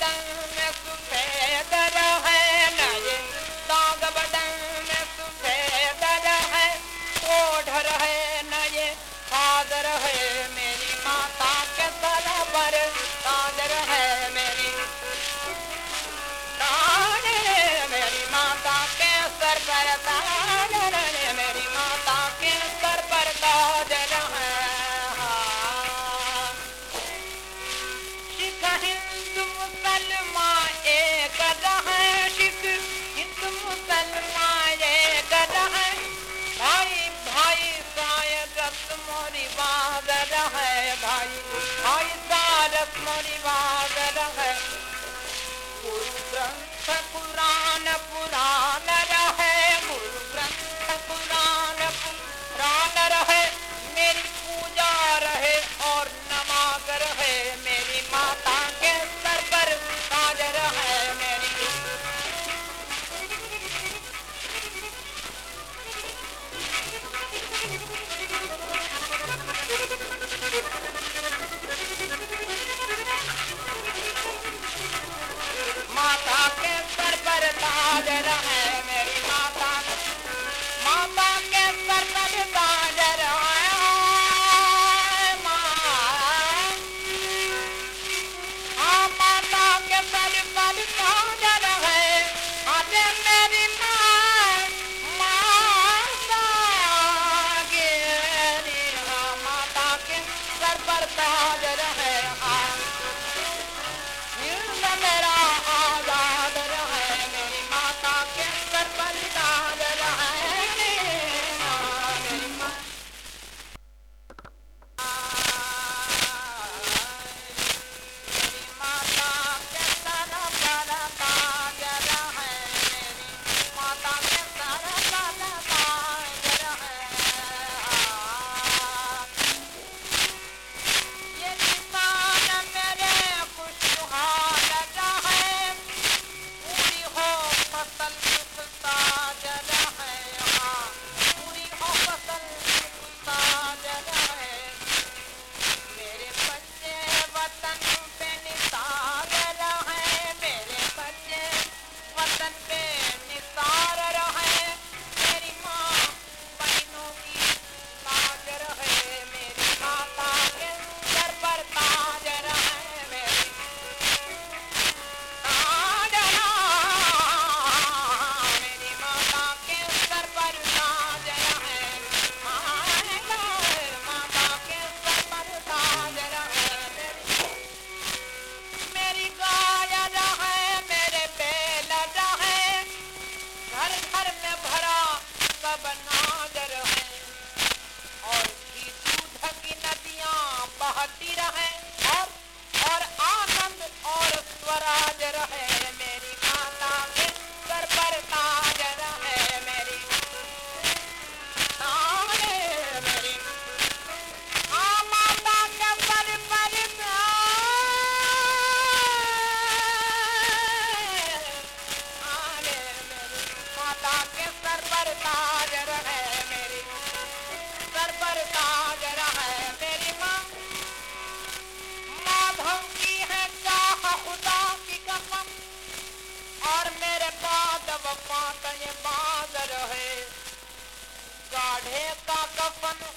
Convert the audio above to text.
だ தாயே ஆயுத்தார முனிவாக माता के सर पर ताज रहे मेरी माता जे बांदर है। काढे का कफन